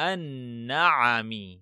النعم.